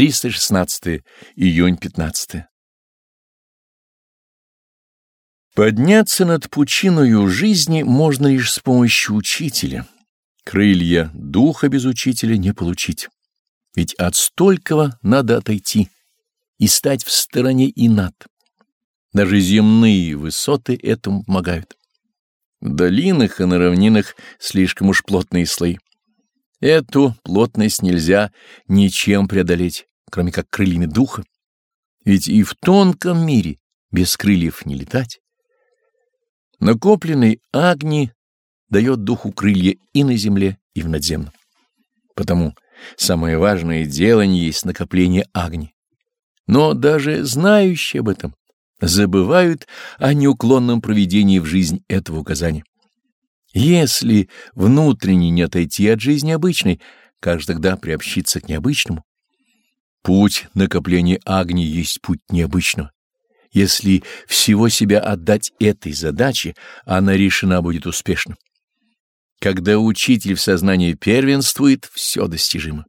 316 июнь 15 Подняться над пучиною жизни можно лишь с помощью учителя. Крылья духа без учителя не получить. Ведь от столького надо отойти и стать в стороне и над. Даже земные высоты этому помогают. В долинах и на равнинах слишком уж плотные слои. Эту плотность нельзя ничем преодолеть, кроме как крыльями духа. Ведь и в тонком мире без крыльев не летать. Накопленный огни дает духу крылья и на земле, и в надземном. Потому самое важное делание есть накопление огни. Но даже знающие об этом забывают о неуклонном проведении в жизнь этого указания. Если внутренне не отойти от жизни обычной, как же тогда приобщиться к необычному? Путь накопления огни есть путь необычного. Если всего себя отдать этой задаче, она решена будет успешно. Когда учитель в сознании первенствует, все достижимо.